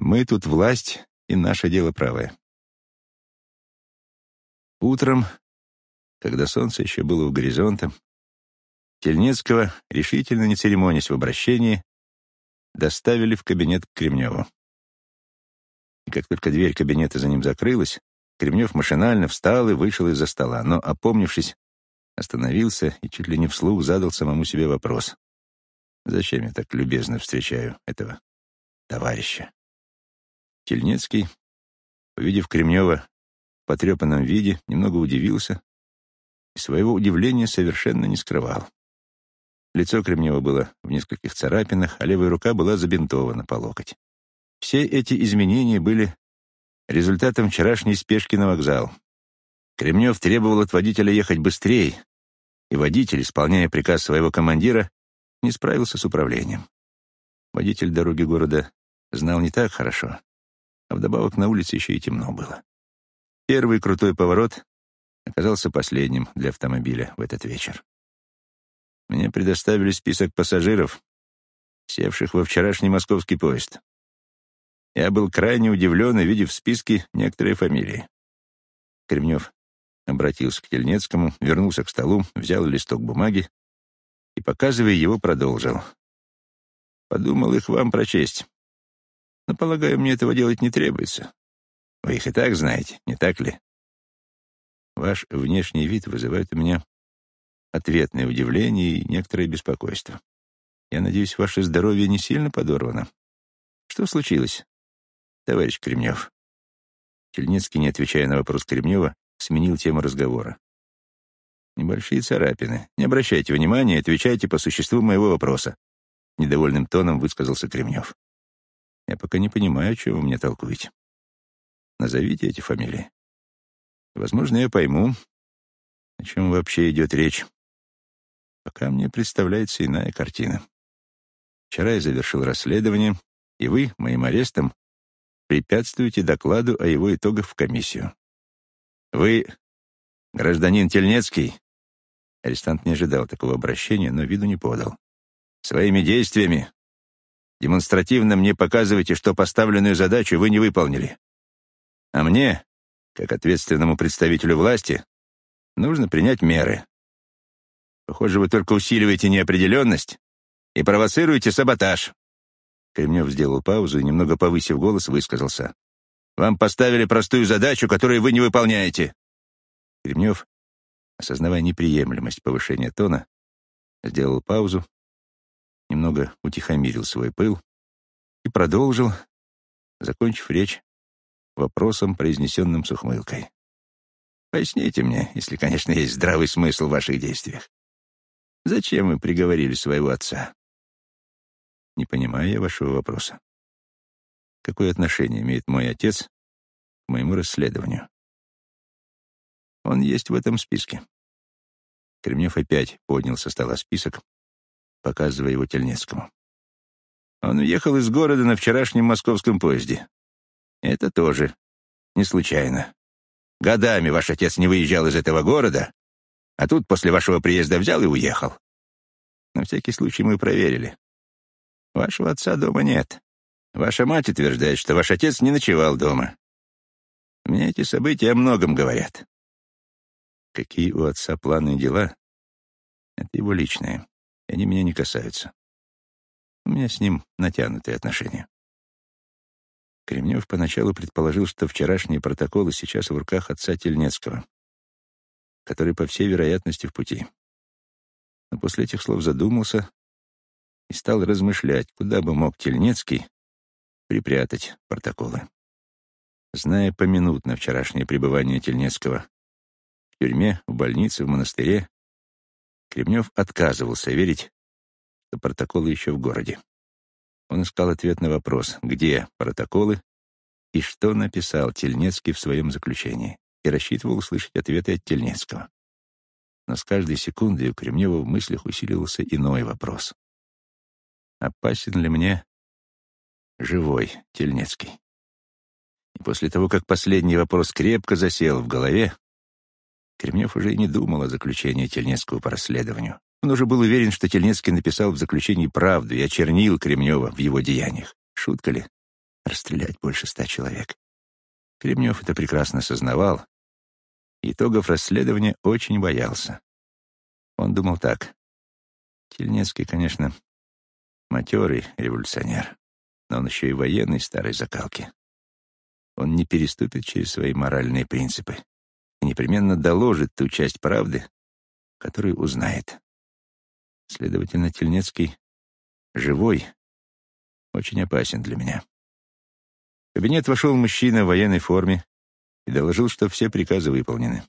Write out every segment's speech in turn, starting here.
Мы тут власть, и наше дело правое. Утром, когда солнце еще было у горизонта, Тельнецкого, решительно не церемонясь в обращении, доставили в кабинет к Кремневу. И как только дверь кабинета за ним закрылась, Кремнев машинально встал и вышел из-за стола, но, опомнившись, остановился и чуть ли не вслух задал самому себе вопрос. Зачем я так любезно встречаю этого товарища? Тельнецкий, увидев Кремнева в потрепанном виде, немного удивился и своего удивления совершенно не скрывал. Лицо Кремнева было в нескольких царапинах, а левая рука была забинтована по локоть. Все эти изменения были результатом вчерашней спешки на вокзал. Кремнев требовал от водителя ехать быстрее, и водитель, исполняя приказ своего командира, не справился с управлением. Водитель дороги города знал не так хорошо, а вдобавок на улице еще и темно было. Первый крутой поворот оказался последним для автомобиля в этот вечер. Мне предоставили список пассажиров, севших во вчерашний московский поезд. Я был крайне удивлен, увидев в списке некоторые фамилии. Кремнев обратился к Тельнецкому, вернулся к столу, взял листок бумаги и, показывая его, продолжил. «Подумал их вам прочесть. Но, полагаю, мне этого делать не требуется. Вы их и так знаете, не так ли? Ваш внешний вид вызывает у меня ответное удивление и некоторое беспокойство. Я надеюсь, ваше здоровье не сильно подорвано. Что случилось, товарищ Кремнев?» Тельницкий, не отвечая на вопрос Кремнева, сменил тему разговора. «Небольшие царапины. Не обращайте внимания, отвечайте по существу моего вопроса», — недовольным тоном высказался Кремнев. «Я пока не понимаю, о чем вы мне толкуете. Назовите эти фамилии. Возможно, я пойму, о чем вообще идет речь. Пока мне представляется иная картина. Вчера я завершил расследование, и вы, моим арестом, препятствуете докладу о его итогах в комиссию. Вы гражданин Тельнецкий? Арестант не ожидал такого обращения, но виду не подал. Своими действиями демонстративно мне показываете, что поставленную задачу вы не выполнили. А мне, как ответственному представителю власти, нужно принять меры. Похоже, вы только усиливаете неопределенность и провоцируете саботаж. Кремнев сделал паузу и, немного повысив голос, высказался. «Вам поставили простую задачу, которую вы не выполняете». Кремнев, осознавая неприемлемость повышения тона, сделал паузу, немного утихомирил свой пыл и продолжил, закончив речь вопросом, произнесенным с ухмылкой. «Поясните мне, если, конечно, есть здравый смысл в ваших действиях. Зачем вы приговорили своего отца?» Не понимаю я вашего вопроса. Какое отношение имеет мой отец к моему расследованию? Он есть в этом списке. Кремнев опять поднял со стола список, показывая его Тельнецкому. Он уехал из города на вчерашнем московском поезде. Это тоже не случайно. Годами ваш отец не выезжал из этого города, а тут после вашего приезда взял и уехал. На всякий случай мы проверили. Вашего отца дома нет. Ваша мать утверждает, что ваш отец не ночевал дома. Мне эти события о многом говорят. Какие у отца планы и дела, это его личные, и они меня не касаются. У меня с ним натянутые отношения. Кремнев поначалу предположил, что вчерашние протоколы сейчас в руках отца Тельнецкого, который, по всей вероятности, в пути. Но после этих слов задумался и стал размышлять, куда бы мог Тельнецкий припрятать протоколы. Зная поминутно вчерашнее пребывание Тельнецкого в тюрьме, в больнице, в монастыре, Кремнев отказывался верить, что протоколы еще в городе. Он искал ответ на вопрос, где протоколы и что написал Тельнецкий в своем заключении, и рассчитывал услышать ответы от Тельнецкого. Но с каждой секундой у Кремнева в мыслях усиливался иной вопрос опасен ли мне живой Тельнецкий. И после того, как последний вопрос крепко засел в голове, Кремнев уже и не думал о заключении Тельнецкого по расследованию. Он уже был уверен, что Тельнецкий написал в заключении правду и очернил Кремнева в его деяниях. Шутка ли? расстрелять больше ста человек. Кремнев это прекрасно сознавал. Итогов расследования очень боялся. Он думал так. Тельнецкий, конечно, матерый революционер, но он еще и военный старой закалки. Он не переступит через свои моральные принципы и непременно доложит ту часть правды, которую узнает. Следовательно, Тельнецкий живой, очень опасен для меня. В кабинет вошел мужчина в военной форме и доложил, что все приказы выполнены.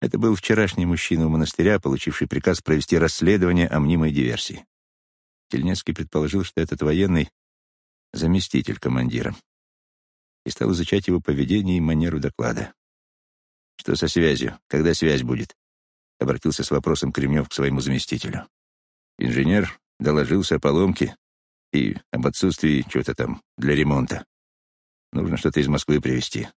Это был вчерашний мужчина у монастыря, получивший приказ провести расследование о мнимой диверсии. Тельнецкий предположил, что этот военный — заместитель командира, и стал изучать его поведение и манеру доклада. «Что со связью? Когда связь будет?» — обратился с вопросом Кремнев к своему заместителю. Инженер доложился о поломке и об отсутствии чего-то там для ремонта. Нужно что-то из Москвы привезти.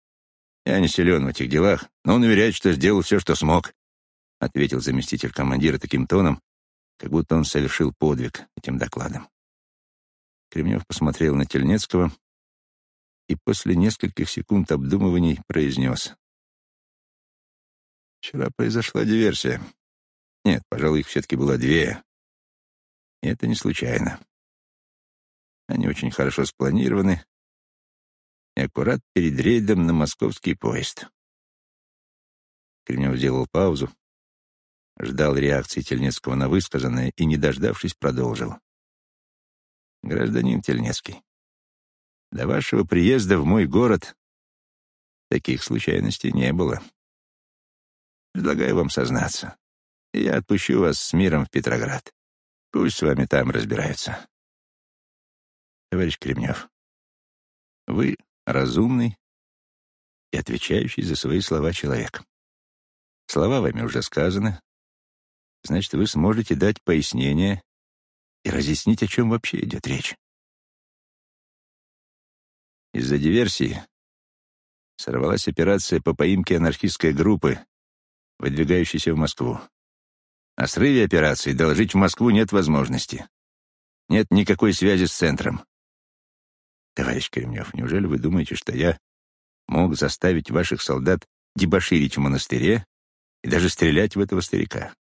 Я не силен в этих делах, но он уверяет, что сделал все, что смог, — ответил заместитель командира таким тоном, как будто он совершил подвиг этим докладом. Кремнев посмотрел на Тельнецкого и после нескольких секунд обдумываний произнес. «Вчера произошла диверсия. Нет, пожалуй, их все-таки было две. И это не случайно. Они очень хорошо спланированы и аккурат перед рейдом на московский поезд. Кремнев сделал паузу, ждал реакции Тельнецкого на высказанное и, не дождавшись, продолжил. «Гражданин Тельнецкий, до вашего приезда в мой город таких случайностей не было. Предлагаю вам сознаться, я отпущу вас с миром в Петроград. Пусть с вами там разбираются. Товарищ Кремнев, вы разумный и отвечающий за свои слова человек. Слова вами уже сказаны, значит, вы сможете дать пояснение и разъяснить, о чем вообще идет речь. Из-за диверсии сорвалась операция по поимке анархистской группы, выдвигающейся в Москву. О срыве операции доложить в Москву нет возможности. Нет никакой связи с центром. Товарищ Кремнев, неужели вы думаете, что я мог заставить ваших солдат дебоширить в монастыре и даже стрелять в этого старика?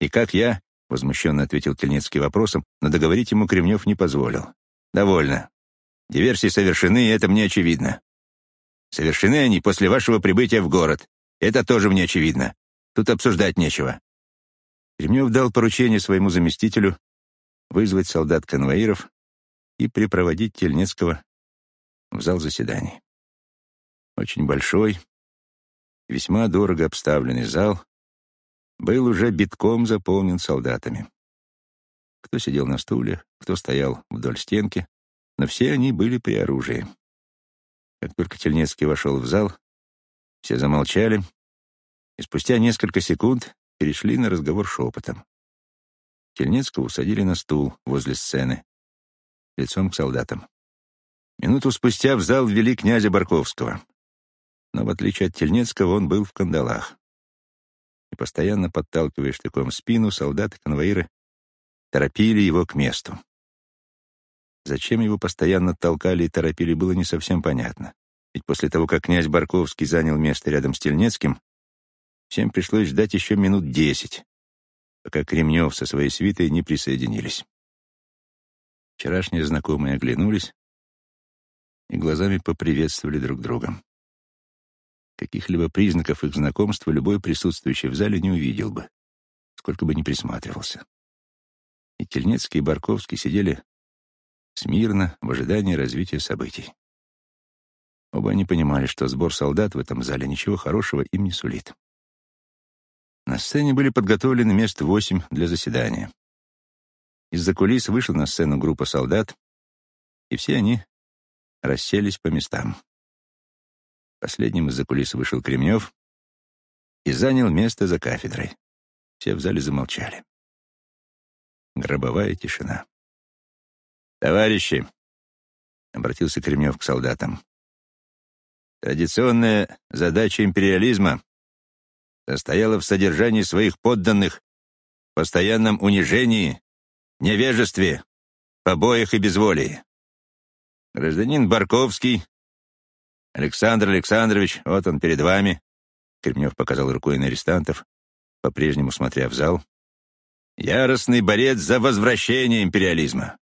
И как я, — возмущенно ответил Тельнецкий вопросом, но договорить ему Кремнев не позволил. Довольно. Диверсии совершены, и это мне очевидно. Совершены они после вашего прибытия в город. Это тоже мне очевидно. Тут обсуждать нечего. Кремнев дал поручение своему заместителю вызвать солдат-конвоиров и припроводить Тельнецкого в зал заседаний. Очень большой, весьма дорого обставленный зал был уже битком заполнен солдатами. Кто сидел на стуле, кто стоял вдоль стенки, но все они были при оружии. Как только Тельнецкий вошел в зал, все замолчали, и спустя несколько секунд перешли на разговор шепотом. Тельнецкого усадили на стул возле сцены, лицом к солдатам. Минуту спустя в зал ввели князя Барковского. Но, в отличие от Тельнецкого, он был в кандалах. И, постоянно подталкивая штыком спину, солдаты-конвоиры торопили его к месту. Зачем его постоянно толкали и торопили, было не совсем понятно. Ведь после того, как князь Барковский занял место рядом с Тельнецким, Всем пришлось ждать еще минут десять, пока Кремнев со своей свитой не присоединились. Вчерашние знакомые оглянулись и глазами поприветствовали друг друга. Каких-либо признаков их знакомства любой присутствующий в зале не увидел бы, сколько бы ни присматривался. И Тельнецкий и Барковский сидели смирно в ожидании развития событий. Оба они понимали, что сбор солдат в этом зале ничего хорошего им не сулит. На сцене были подготовлены мест восемь для заседания. Из-за кулис вышла на сцену группа солдат, и все они расселись по местам. Последним из-за кулис вышел Кремнев и занял место за кафедрой. Все в зале замолчали. Гробовая тишина. «Товарищи!» — обратился Кремнев к солдатам. «Традиционная задача империализма состояла в содержании своих подданных, постоянном унижении, невежестве, побоях и безволии. Гражданин Барковский, Александр Александрович, вот он перед вами. Кремнев показал рукой на арестантов, по-прежнему смотря в зал. Яростный борец за возвращение империализма.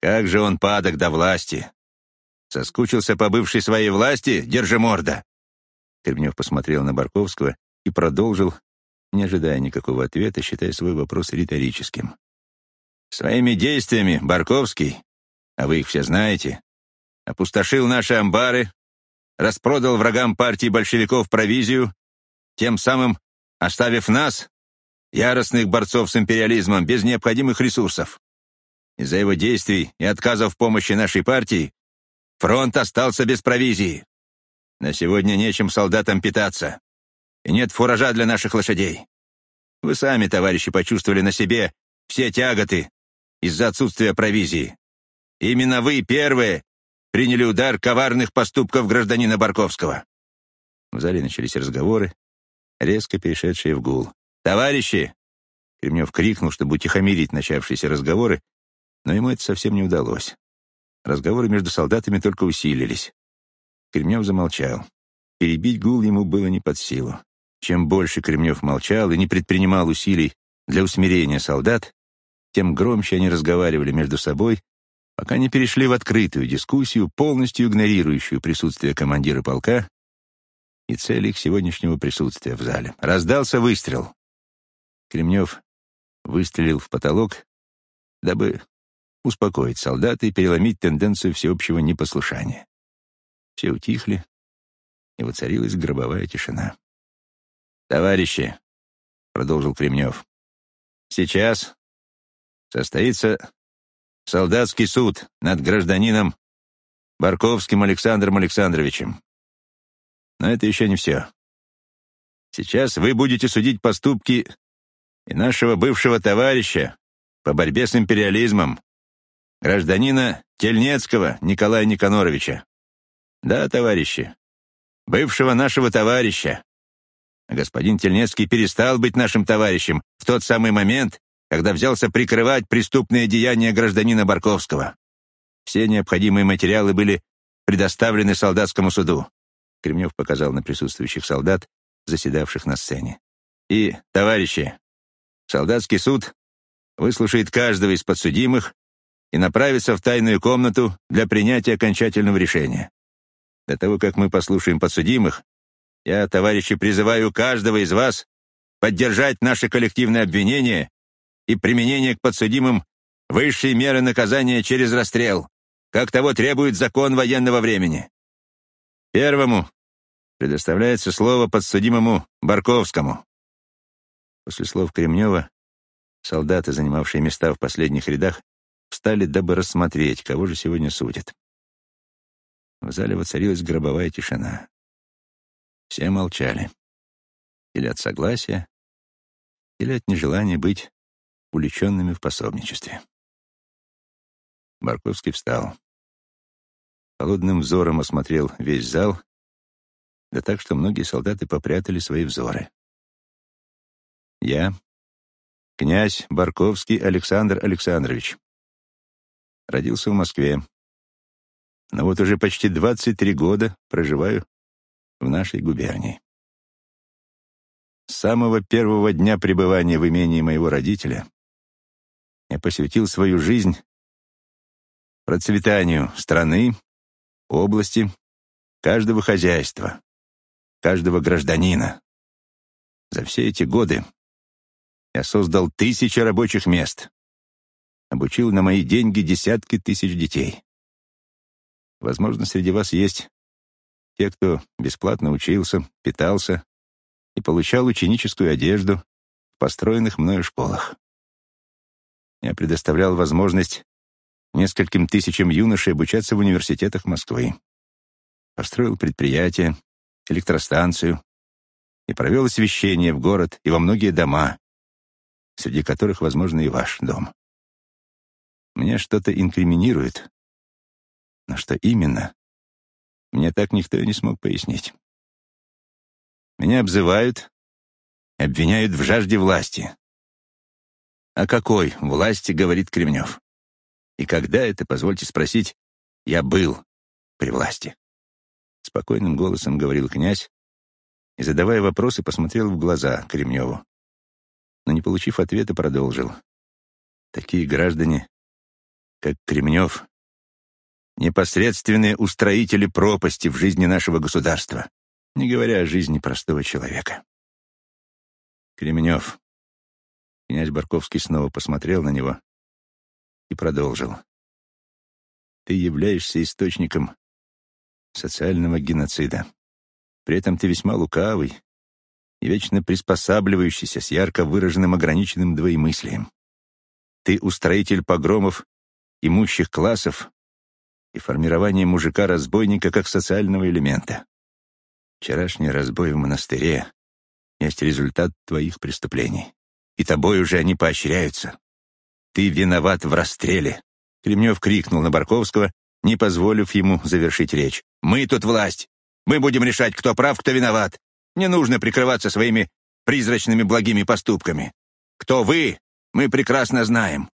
Как же он падок до власти. Соскучился по бывшей своей власти, держи морда. Кремнев посмотрел на Барковского и продолжил, не ожидая никакого ответа, считая свой вопрос риторическим. Своими действиями Барковский, а вы их все знаете, опустошил наши амбары, распродал врагам партии большевиков провизию, тем самым оставив нас, яростных борцов с империализмом, без необходимых ресурсов. Из-за его действий и отказов в помощи нашей партии фронт остался без провизии. На сегодня нечем солдатам питаться, и нет фуража для наших лошадей. Вы сами, товарищи, почувствовали на себе все тяготы из-за отсутствия провизии. Именно вы первые приняли удар коварных поступков гражданина Барковского. В зале начались разговоры, резко перешедшие в гул. «Товарищи!» Кремнев крикнул, чтобы утихомирить начавшиеся разговоры, но ему это совсем не удалось. Разговоры между солдатами только усилились. Кремнев замолчал. Перебить гул ему было не под силу. Чем больше Кремнев молчал и не предпринимал усилий для усмирения солдат, тем громче они разговаривали между собой, пока не перешли в открытую дискуссию, полностью игнорирующую присутствие командира полка и цели их сегодняшнего присутствия в зале. Раздался выстрел. Кремнев выстрелил в потолок, дабы успокоить солдат и переломить тенденцию всеобщего непослушания. Все утихли, и воцарилась гробовая тишина. «Товарищи», — продолжил Кремнев, — «сейчас состоится солдатский суд над гражданином Барковским Александром Александровичем. Но это еще не все. Сейчас вы будете судить поступки и нашего бывшего товарища по борьбе с империализмом, гражданина Тельнецкого Николая Никоноровича. Да, товарищи, бывшего нашего товарища. Господин Тельнецкий перестал быть нашим товарищем в тот самый момент, когда взялся прикрывать преступные деяния гражданина Барковского. Все необходимые материалы были предоставлены солдатскому суду. Кремнев показал на присутствующих солдат, заседавших на сцене. И, товарищи, солдатский суд выслушает каждого из подсудимых и направится в тайную комнату для принятия окончательного решения. До того, как мы послушаем подсудимых, я, товарищи, призываю каждого из вас поддержать наше коллективное обвинение и применение к подсудимым высшей меры наказания через расстрел, как того требует закон военного времени. Первому предоставляется слово подсудимому Барковскому. После слов Кремнева солдаты, занимавшие места в последних рядах, встали, дабы рассмотреть, кого же сегодня судят. В зале воцарилась гробовая тишина. Все молчали. Или от согласия, или от нежелания быть увлеченными в пособничестве. Барковский встал. Холодным взором осмотрел весь зал, да так, что многие солдаты попрятали свои взоры. Я, князь Барковский Александр Александрович, родился в Москве, но вот уже почти 23 года проживаю в нашей губернии. С самого первого дня пребывания в имении моего родителя я посвятил свою жизнь процветанию страны, области, каждого хозяйства, каждого гражданина. За все эти годы я создал тысячи рабочих мест, обучил на мои деньги десятки тысяч детей. Возможно, среди вас есть те, кто бесплатно учился, питался и получал ученическую одежду в построенных мною школах. Я предоставлял возможность нескольким тысячам юношей обучаться в университетах Москвы. Построил предприятие, электростанцию и провел освещение в город и во многие дома, среди которых, возможно, и ваш дом. Мне что-то инкриминирует, но что именно, мне так никто и не смог пояснить. Меня обзывают, обвиняют в жажде власти. О какой власти говорит Кремнев? И когда это, позвольте спросить, Я был при власти. Спокойным голосом говорил князь и, задавая вопросы, посмотрел в глаза Кремневу. Но, не получив ответа, продолжил. Такие граждане, как Кремнев, непосредственные устроители пропасти в жизни нашего государства, не говоря о жизни простого человека. Кремнев. Князь Барковский снова посмотрел на него и продолжил. Ты являешься источником социального геноцида. При этом ты весьма лукавый и вечно приспосабливающийся с ярко выраженным ограниченным двоемыслием. Ты устроитель погромов имущих классов и формирование мужика-разбойника как социального элемента. Вчерашний разбой в монастыре есть результат твоих преступлений. И тобой уже они поощряются. Ты виноват в расстреле. Кремнев крикнул на Барковского, не позволив ему завершить речь. «Мы тут власть. Мы будем решать, кто прав, кто виноват. Не нужно прикрываться своими призрачными благими поступками. Кто вы, мы прекрасно знаем.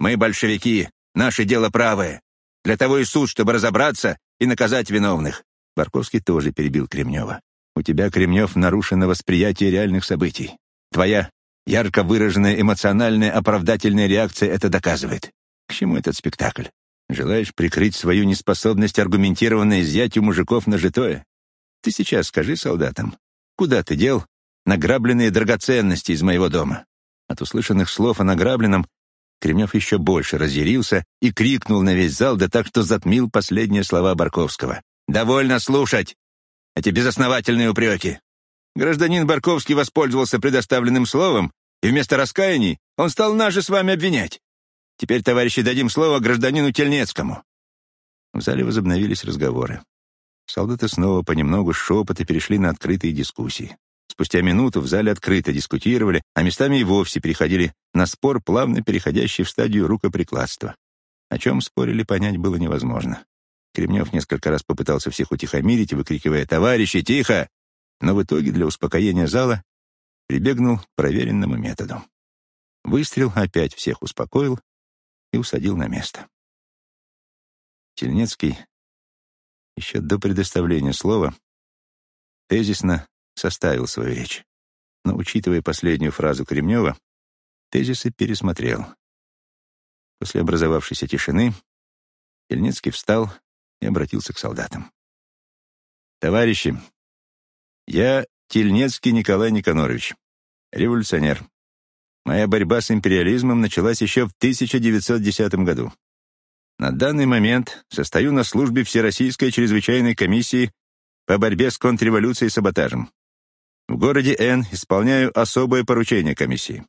Мы большевики, наше дело правое. Для того и суд, чтобы разобраться и наказать виновных». Барковский тоже перебил Кремнева. У тебя, Кремнев, нарушено восприятие реальных событий. Твоя ярко выраженная эмоциональная оправдательная реакция это доказывает. К чему этот спектакль? Желаешь прикрыть свою неспособность аргументированно изъять у мужиков нажитое? Ты сейчас скажи солдатам, куда ты дел награбленные драгоценности из моего дома? От услышанных слов о награбленном Кремнев еще больше разъярился и крикнул на весь зал, да так, что затмил последние слова Барковского. «Довольно слушать! эти безосновательные упреки. Гражданин Барковский воспользовался предоставленным словом, и вместо раскаяний он стал нас же с вами обвинять. Теперь, товарищи, дадим слово гражданину Тельнецкому». В зале возобновились разговоры. Солдаты снова понемногу шепоты перешли на открытые дискуссии. Спустя минуту в зале открыто дискутировали, а местами и вовсе переходили на спор, плавно переходящий в стадию рукоприкладства. О чем спорили, понять было невозможно. Кремнев несколько раз попытался всех утихомирить, выкрикивая «Товарищи, тихо!», но в итоге для успокоения зала прибегнул к проверенному методу. Выстрел опять всех успокоил и усадил на место. Тельнецкий еще до предоставления слова тезисно составил свою речь, но, учитывая последнюю фразу Кремнева, тезисы пересмотрел. После образовавшейся тишины Тельнецкий встал и обратился к солдатам. «Товарищи, я Тельнецкий Николай Никонорович, революционер. Моя борьба с империализмом началась еще в 1910 году. На данный момент состою на службе Всероссийской чрезвычайной комиссии по борьбе с контрреволюцией и саботажем. В городе Н исполняю особое поручение комиссии.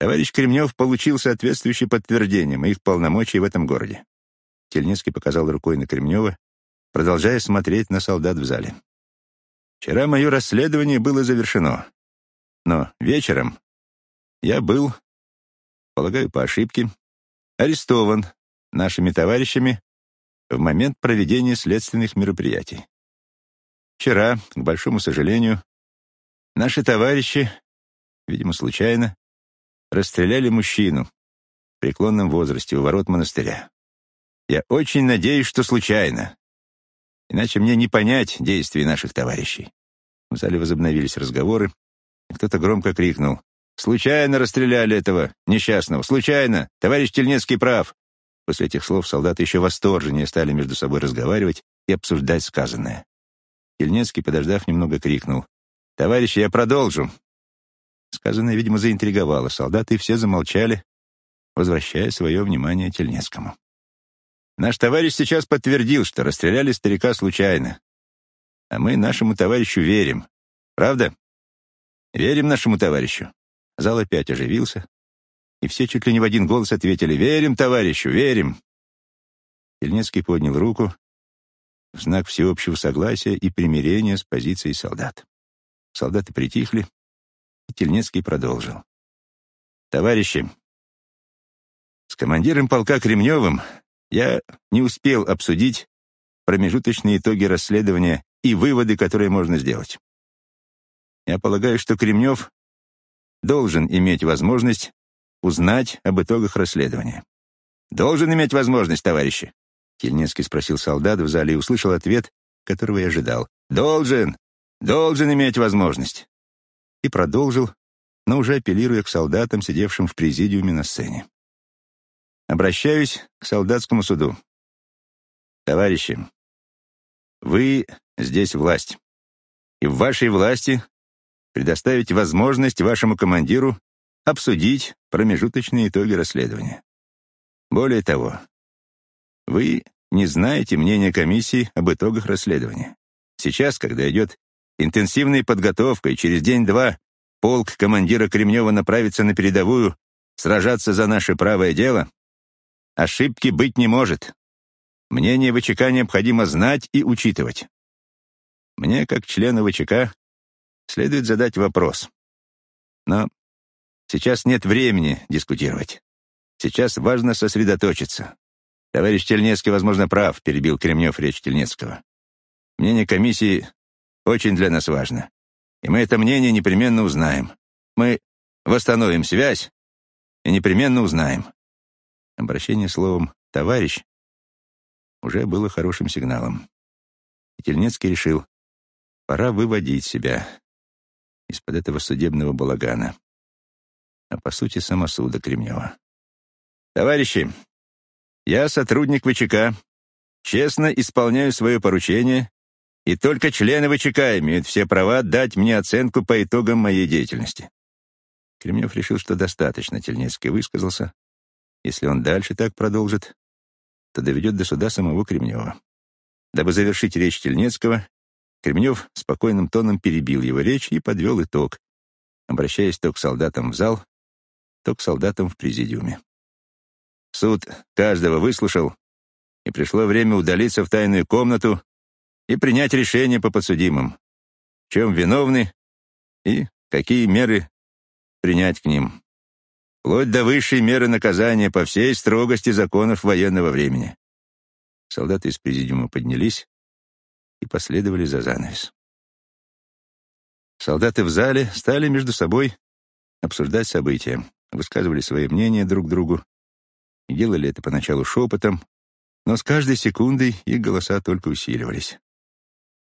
Товарищ Кремнев получил соответствующее подтверждение моих полномочий в этом городе. Тельницкий показал рукой на Кремнева, продолжая смотреть на солдат в зале. «Вчера мое расследование было завершено, но вечером я был, полагаю, по ошибке, арестован нашими товарищами в момент проведения следственных мероприятий. Вчера, к большому сожалению, наши товарищи, видимо, случайно, расстреляли мужчину в преклонном возрасте у ворот монастыря. Я очень надеюсь, что случайно. Иначе мне не понять действий наших товарищей. В зале возобновились разговоры, и кто-то громко крикнул. «Случайно расстреляли этого несчастного! Случайно! Товарищ Тельнецкий прав!» После этих слов солдаты еще восторженнее стали между собой разговаривать и обсуждать сказанное. Тельнецкий, подождав, немного крикнул. «Товарищи, я продолжу!» Сказанное, видимо, заинтриговало солдаты, и все замолчали, возвращая свое внимание Тельнецкому. Наш товарищ сейчас подтвердил, что расстреляли старика случайно. А мы нашему товарищу верим. Правда? Верим нашему товарищу. Зал опять оживился, и все чуть ли не в один голос ответили «Верим, товарищу, верим!». Ельнецкий поднял руку в знак всеобщего согласия и примирения с позицией солдат. Солдаты притихли, и Тельнецкий продолжил. «Товарищи, с командиром полка Кремневым я не успел обсудить промежуточные итоги расследования и выводы, которые можно сделать. Я полагаю, что Кремнев должен иметь возможность узнать об итогах расследования. Должен иметь возможность, товарищи. Тельнецкий спросил солдат в зале и услышал ответ, которого я ожидал. «Должен! Должен иметь возможность!» И продолжил, но уже апеллируя к солдатам, сидевшим в президиуме на сцене. «Обращаюсь к солдатскому суду. Товарищи, вы здесь власть, и в вашей власти предоставить возможность вашему командиру обсудить промежуточные итоги расследования. Более того, вы не знаете мнения комиссии об итогах расследования. Сейчас, когда идет интенсивная подготовка, и через день-два полк командира Кремнева направится на передовую сражаться за наше правое дело, ошибки быть не может. Мнение ВЧК необходимо знать и учитывать. Мне, как члену ВЧК, следует задать вопрос. Но сейчас нет времени дискутировать. Сейчас важно сосредоточиться. Товарищ Тельнецкий, возможно, прав, перебил Кремнев речь Тельнецкого. Мнение комиссии очень для нас важно. И мы это мнение непременно узнаем. Мы восстановим связь и непременно узнаем. Обращение словом «товарищ» уже было хорошим сигналом. И Тельнецкий решил, пора выводить себя из-под этого судебного балагана, а по сути самосуда Кремнева. «Товарищи, я сотрудник ВЧК, честно исполняю свое поручение, и только члены ВЧК имеют все права дать мне оценку по итогам моей деятельности. Кремнев решил, что достаточно Тельнецкий высказался. Если он дальше так продолжит, то доведет до суда самого Кремнева. Дабы завершить речь Тельнецкого, Кремнев спокойным тоном перебил его речь и подвел итог, обращаясь то к солдатам в зал, то к солдатам в президиуме. Суд каждого выслушал, и пришло время удалиться в тайную комнату и принять решение по подсудимым, в чем виновны и какие меры принять к ним, вплоть до высшей меры наказания по всей строгости законов военного времени. Солдаты из президиума поднялись и последовали за занавес. Солдаты в зале стали между собой обсуждать события, высказывали свои мнения друг другу и делали это поначалу шепотом, но с каждой секундой их голоса только усиливались.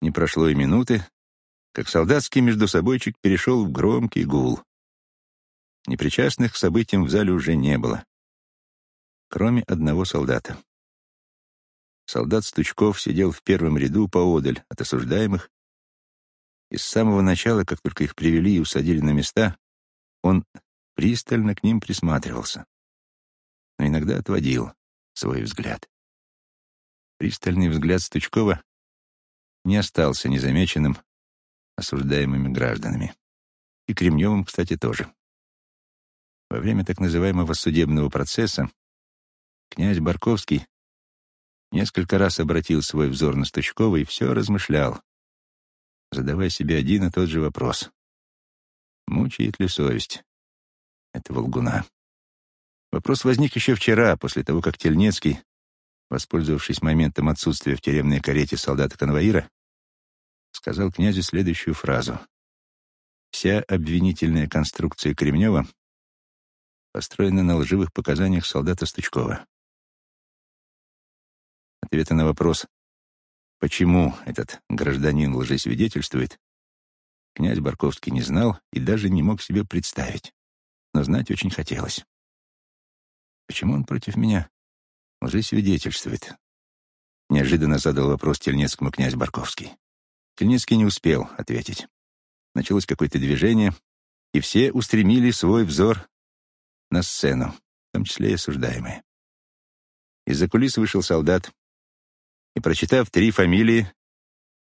Не прошло и минуты, как солдатский междусобойчик перешел в громкий гул. Непричастных к событиям в зале уже не было, кроме одного солдата. Солдат Стучков сидел в первом ряду поодаль от осуждаемых, и с самого начала, как только их привели и усадили на места, он пристально к ним присматривался но иногда отводил свой взгляд. Пристальный взгляд Стучкова не остался незамеченным осуждаемыми гражданами. И Кремневым, кстати, тоже. Во время так называемого судебного процесса князь Барковский несколько раз обратил свой взор на Стучкова и все размышлял, задавая себе один и тот же вопрос. Мучает ли совесть этого лгуна? Вопрос возник еще вчера, после того, как Тельнецкий, воспользовавшись моментом отсутствия в тюремной карете солдата-конвоира, сказал князю следующую фразу. «Вся обвинительная конструкция Кремнева построена на лживых показаниях солдата Стучкова». Ответа на вопрос, почему этот гражданин лжесвидетельствует, князь Барковский не знал и даже не мог себе представить, но знать очень хотелось. Почему он против меня? Лжесвидетельствует. Неожиданно задал вопрос Тельнецкому князь Барковский. Тельнецкий не успел ответить. Началось какое-то движение, и все устремили свой взор на сцену, в том числе и осуждаемые. Из-за кулис вышел солдат и, прочитав три фамилии,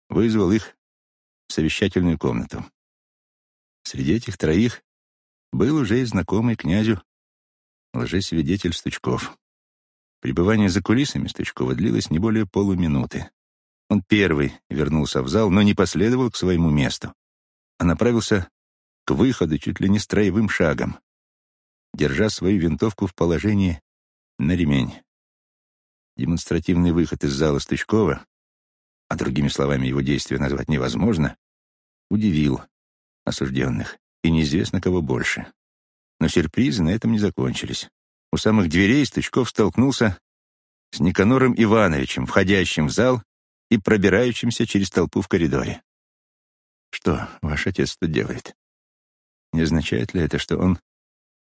вызвал их в совещательную комнату. Среди этих троих был уже и знакомый князю лжесвидетель Стучков. Пребывание за кулисами Стучкова длилось не более полуминуты. Он первый вернулся в зал, но не последовал к своему месту, а направился к выходу чуть ли не строевым шагом, держа свою винтовку в положении на ремень. Демонстративный выход из зала Стучкова, а другими словами его действия назвать невозможно, удивил осужденных, и неизвестно кого больше. Но сюрпризы на этом не закончились. У самых дверей Стучков столкнулся с Никанором Ивановичем, входящим в зал и пробирающимся через толпу в коридоре. Что ваш отец тут делает? Не означает ли это, что он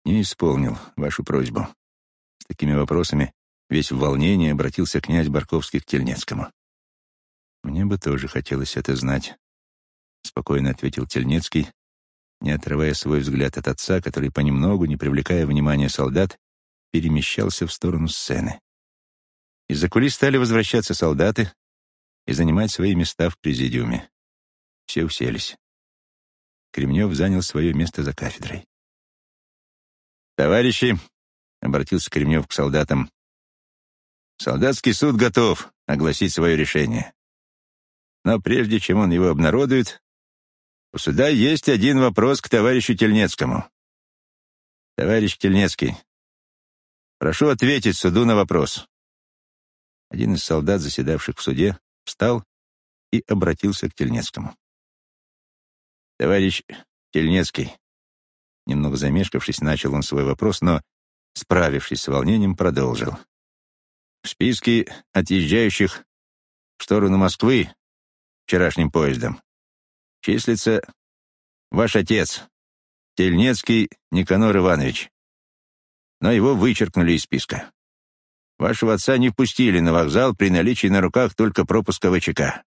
не исполнил вашу просьбу? С такими вопросами весь в волнении обратился князь Барковский к Тельнецкому. «Мне бы тоже хотелось это знать», — спокойно ответил Тельнецкий, не отрывая свой взгляд от отца, который понемногу, не привлекая внимания солдат, перемещался в сторону сцены. Из-за кулис стали возвращаться солдаты и занимать свои места в президиуме. Все уселись. Кремнев занял свое место за кафедрой. «Товарищи!» — обратился Кремнев к солдатам. «Солдатский суд готов огласить свое решение. Но прежде чем он его обнародует, у суда есть один вопрос к товарищу Тельнецкому. Товарищ Тельнецкий, прошу ответить суду на вопрос. Один из солдат, заседавших в суде, встал и обратился к Тельнецкому. Товарищ Тельнецкий, немного замешкавшись, начал он свой вопрос, но, справившись с волнением, продолжил. В списке отъезжающих в сторону Москвы вчерашним поездом числится ваш отец, Тельнецкий Никанор Иванович. Но его вычеркнули из списка. Вашего отца не впустили на вокзал при наличии на руках только пропуска ВЧК.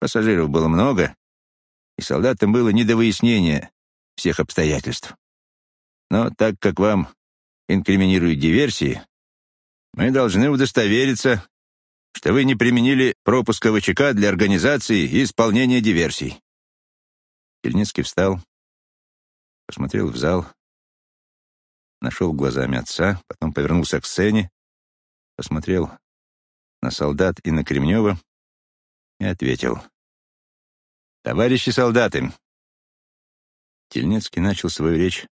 Пассажиров было много, и солдатам было не до выяснения всех обстоятельств. Но так как вам инкриминируют диверсии, мы должны удостовериться, что вы не применили пропуска ВЧК для организации и исполнения диверсий. Тельницкий встал, посмотрел в зал, нашел глазами отца, потом повернулся к сцене, посмотрел на солдат и на Кремнева и ответил. «Товарищи солдаты!» Тельнецкий начал свою речь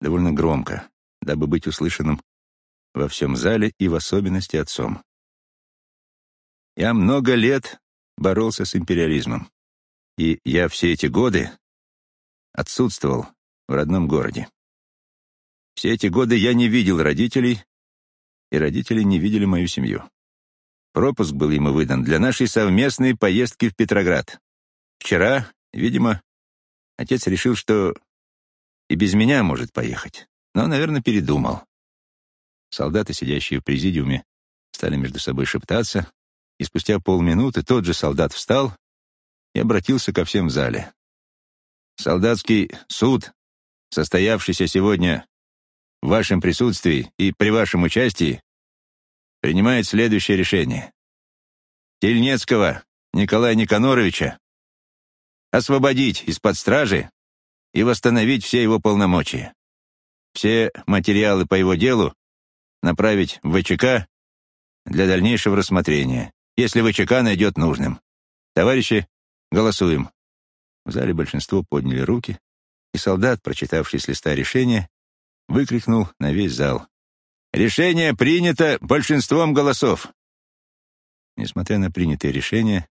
довольно громко, дабы быть услышанным во всем зале и в особенности отцом. «Я много лет боролся с империализмом, и я все эти годы отсутствовал в родном городе. Все эти годы я не видел родителей, и родители не видели мою семью. Пропуск был ему выдан для нашей совместной поездки в Петроград. Вчера, видимо, отец решил, что и без меня может поехать, но, наверное, передумал. Солдаты, сидящие в президиуме, стали между собой шептаться, и спустя полминуты тот же солдат встал и обратился ко всем в зале. Солдатский суд, состоявшийся сегодня в вашем присутствии и при вашем участии, принимает следующее решение. Тельнецкого Николая Никаноровича освободить из-под стражи и восстановить все его полномочия. Все материалы по его делу направить в ВЧК для дальнейшего рассмотрения, если ВЧК найдет нужным. Товарищи, голосуем. В зале большинство подняли руки, и солдат, прочитавший с листа решение, выкрикнул на весь зал. «Решение принято большинством голосов!» Несмотря на принятое решение,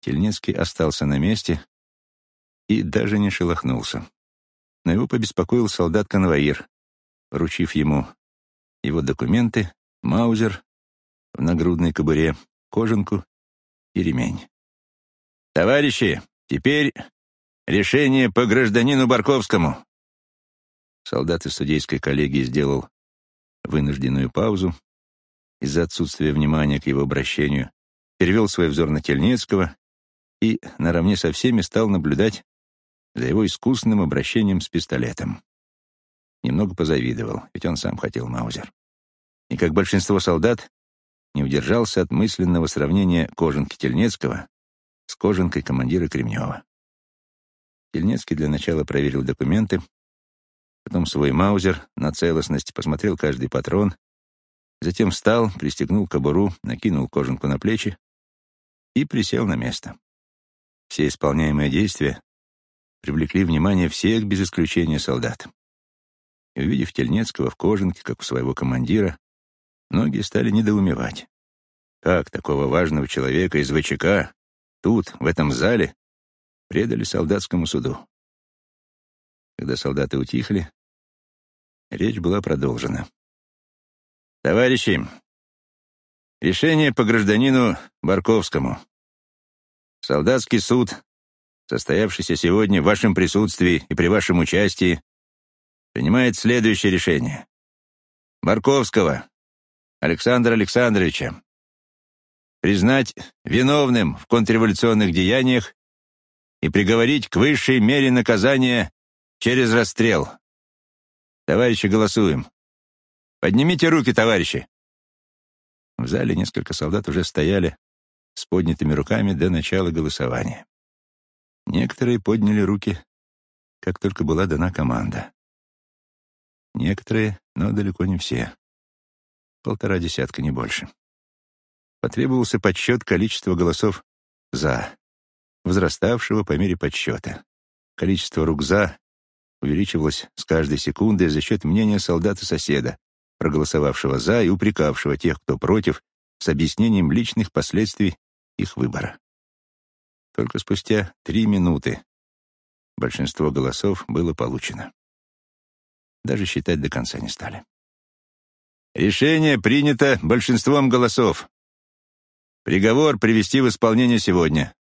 Тельнецкий остался на месте и даже не шелохнулся. Но его побеспокоил солдат-конвоир, вручив ему его документы, маузер в нагрудной кобуре, кожанку и ремень. «Товарищи, Теперь решение по гражданину Барковскому. Солдат из судейской коллегии сделал вынужденную паузу из-за отсутствия внимания к его обращению, перевел свой взор на Тельнецкого и наравне со всеми стал наблюдать за его искусным обращением с пистолетом. Немного позавидовал, ведь он сам хотел Маузер. И, как большинство солдат, не удержался от мысленного сравнения кожанки Тельнецкого с кожанкой командира Кремнева. Тельнецкий для начала проверил документы, потом свой маузер на целостность, посмотрел каждый патрон, затем встал, пристегнул кобуру, накинул кожанку на плечи и присел на место. Все исполняемые действия привлекли внимание всех без исключения солдат. И увидев Тельнецкого в кожанке, как у своего командира, многие стали недоумевать. Как такого важного человека из ВЧК тут, в этом зале, предали солдатскому суду. Когда солдаты утихли, речь была продолжена. «Товарищи, Решение по гражданину Барковскому. Солдатский суд, состоявшийся сегодня в вашем присутствии и при вашем участии, принимает следующее решение. Барковского Александра Александровича признать виновным в контрреволюционных деяниях и приговорить к высшей мере наказания через расстрел. Товарищи, голосуем. Поднимите руки, товарищи. В зале несколько солдат уже стояли с поднятыми руками до начала голосования. Некоторые подняли руки, как только была дана команда. Некоторые, но далеко не все. Полтора десятка, не больше. Потребовался подсчет количества голосов «за», возраставшего по мере подсчета. Количество рук «за» увеличивалось с каждой секундой за счет мнения солдата-соседа, проголосовавшего «за» и упрекавшего тех, кто против, с объяснением личных последствий их выбора. Только спустя три минуты большинство голосов было получено. Даже считать до конца не стали. Решение принято большинством голосов. Приговор привести в исполнение сегодня.